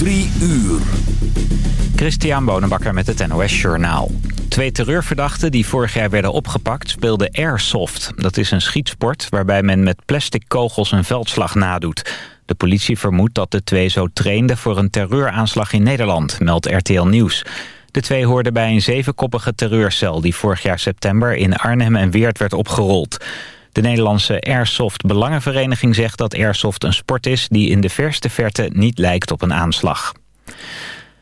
Drie uur. Christian Bonenbakker met het NOS Journaal. Twee terreurverdachten die vorig jaar werden opgepakt speelden airsoft. Dat is een schietsport waarbij men met plastic kogels een veldslag nadoet. De politie vermoedt dat de twee zo trainden voor een terreuraanslag in Nederland, meldt RTL Nieuws. De twee hoorden bij een zevenkoppige terreurcel die vorig jaar september in Arnhem en Weert werd opgerold. De Nederlandse Airsoft Belangenvereniging zegt dat airsoft een sport is die in de verste verte niet lijkt op een aanslag.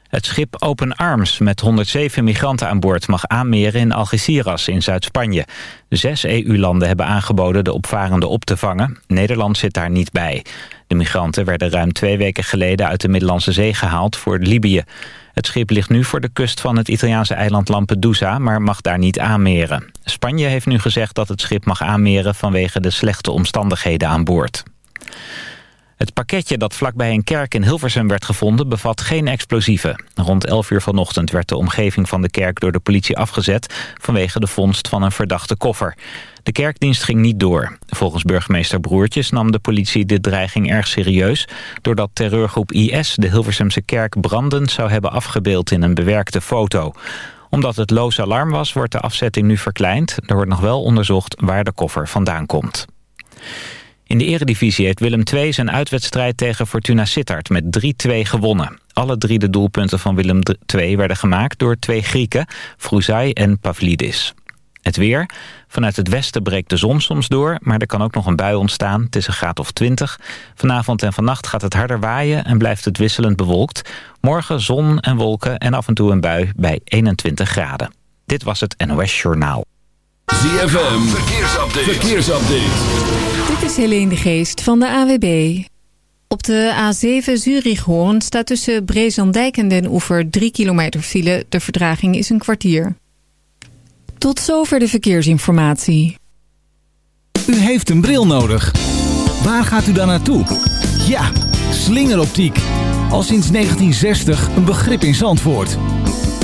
Het schip Open Arms met 107 migranten aan boord mag aanmeren in Algeciras in Zuid-Spanje. Zes EU-landen hebben aangeboden de opvarenden op te vangen. Nederland zit daar niet bij. De migranten werden ruim twee weken geleden uit de Middellandse Zee gehaald voor Libië. Het schip ligt nu voor de kust van het Italiaanse eiland Lampedusa, maar mag daar niet aanmeren. Spanje heeft nu gezegd dat het schip mag aanmeren vanwege de slechte omstandigheden aan boord. Het pakketje dat vlakbij een kerk in Hilversum werd gevonden bevat geen explosieven. Rond 11 uur vanochtend werd de omgeving van de kerk door de politie afgezet vanwege de vondst van een verdachte koffer. De kerkdienst ging niet door. Volgens burgemeester Broertjes nam de politie de dreiging erg serieus... doordat terreurgroep IS de Hilversumse kerk brandend zou hebben afgebeeld in een bewerkte foto. Omdat het loos alarm was, wordt de afzetting nu verkleind. Er wordt nog wel onderzocht waar de koffer vandaan komt. In de eredivisie heeft Willem II zijn uitwedstrijd tegen Fortuna Sittard met 3-2 gewonnen. Alle drie de doelpunten van Willem II werden gemaakt door twee Grieken, Vrouzai en Pavlidis. Het weer. Vanuit het westen breekt de zon soms door, maar er kan ook nog een bui ontstaan. Het is een graad of 20. Vanavond en vannacht gaat het harder waaien en blijft het wisselend bewolkt. Morgen zon en wolken en af en toe een bui bij 21 graden. Dit was het NOS Journaal. ZFM, verkeersupdate. verkeersupdate. Dit is Helene de Geest van de AWB. Op de A7 Zurich-Hoorn staat tussen Brezandijk en Den Oever 3 kilometer file. De verdraging is een kwartier. Tot zover de verkeersinformatie. U heeft een bril nodig. Waar gaat u dan naartoe? Ja, slingeroptiek. Al sinds 1960 een begrip in Zandvoort.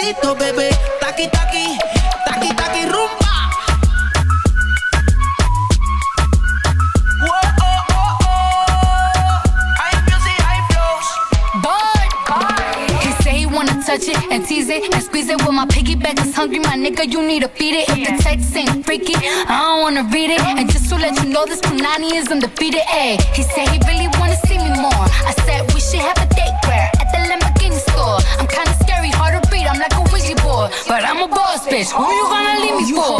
pasito, bebé. Taqui, taqui, taqui, taqui, rumba. touch it and tease it and squeeze it. With my piggyback is hungry, my nigga, you need to feed it. If the text ain't freaky, I don't wanna read it. And just to let you know, this panani is undefeated. Ayy, he said he really Who you gonna leave me for?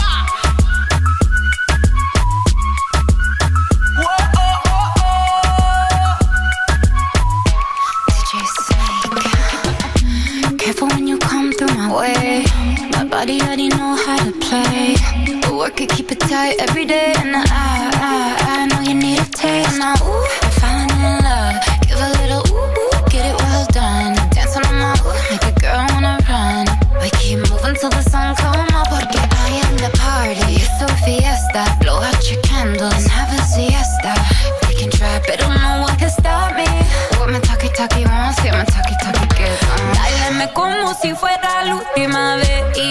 could keep it tight every day and I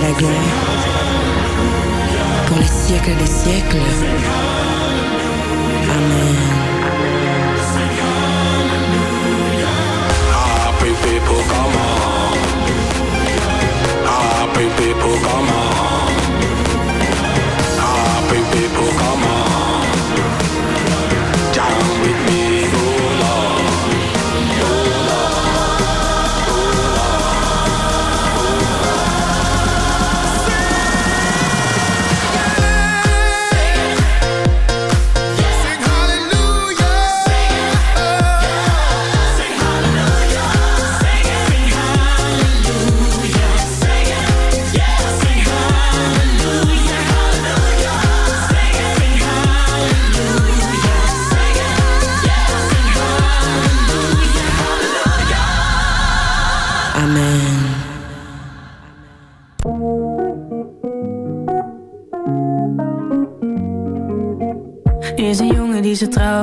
la gloire pour les siècles des siècles. Amen.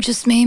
Just made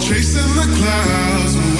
chasing the clouds.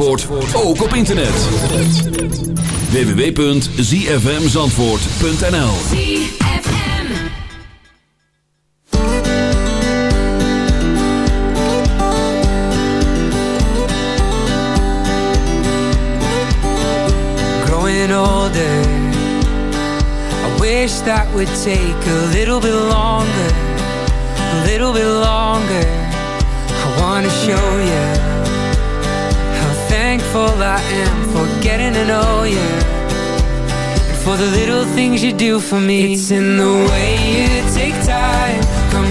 Zandvoort ook op internet. www.zfmzandvoort.nl growing older. I wish that would take a little bit longer, a little bit longer. I wanna show you thankful I am for getting to know you. And for the little things you do for me. It's in the way you take time, come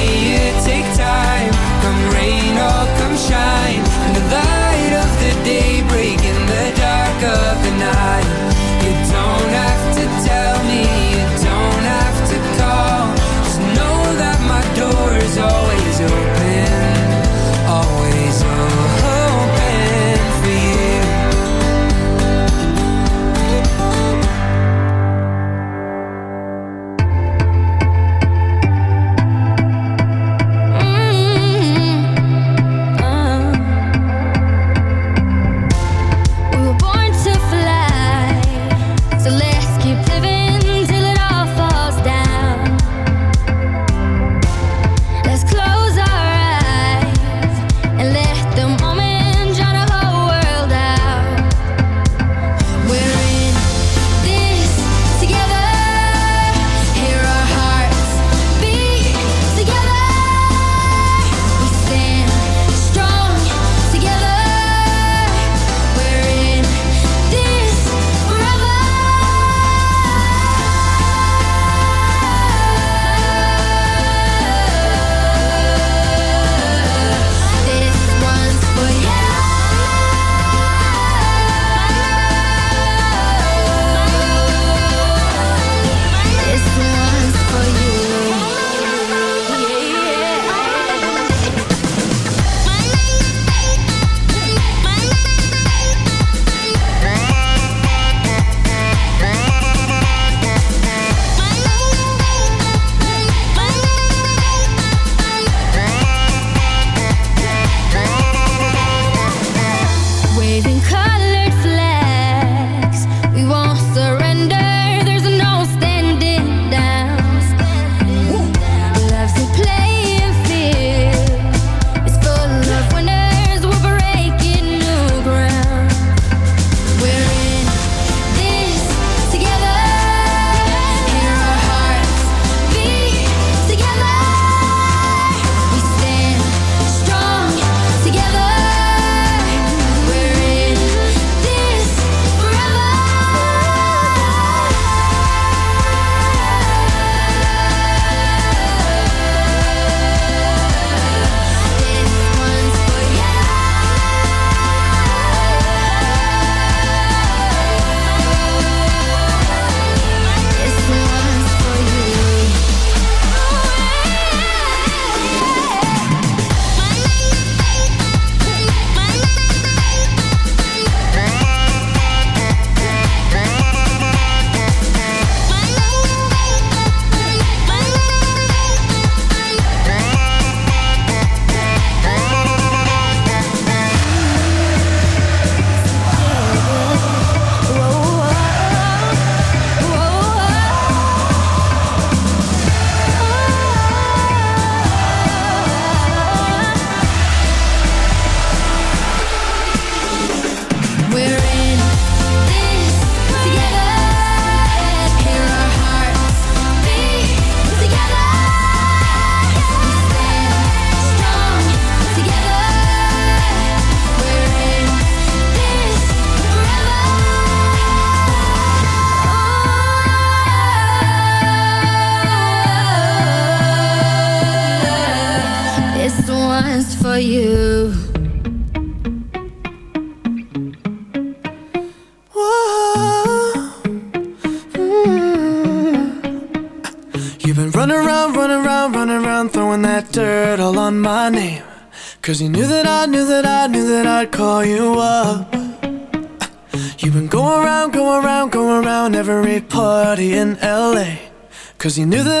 Cause you knew that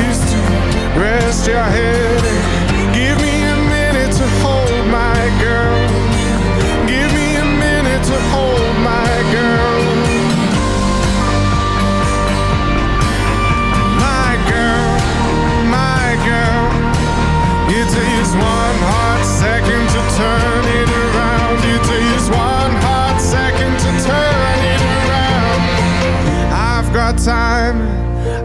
to rest your head. Give me a minute to hold my girl. Give me a minute to hold my girl. My girl, my girl. It takes one hot second to turn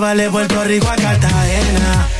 vale Puerto Rico a Cartagena.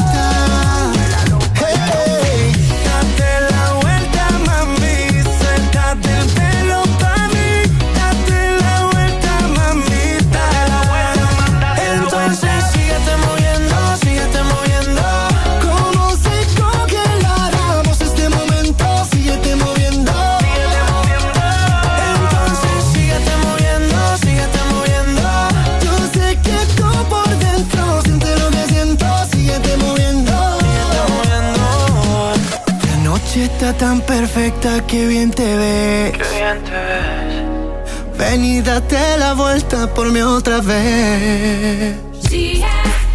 perfecta, qué bien te ves. Qué bien te ves. Ven y date la vuelta por mí otra vez. G -F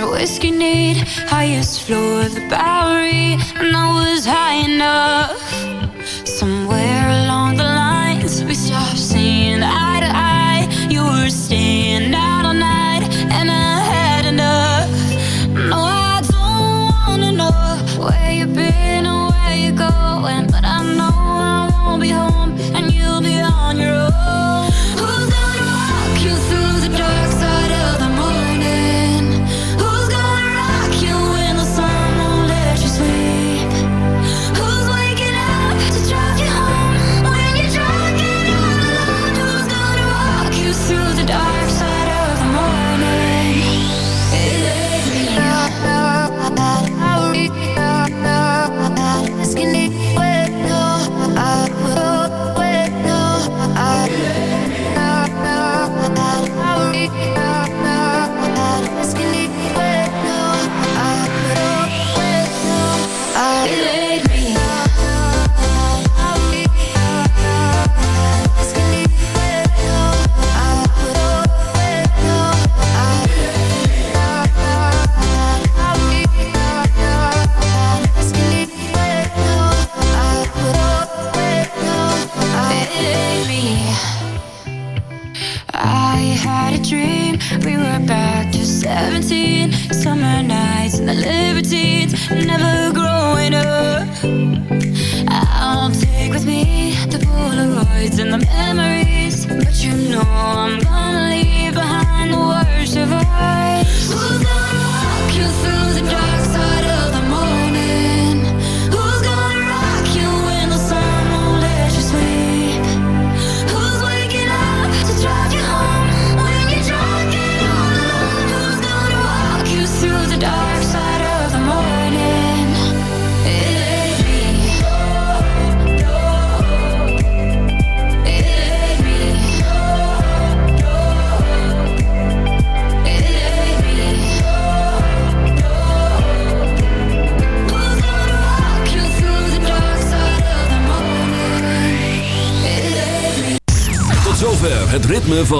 and whiskey need. Highest floor of the bar.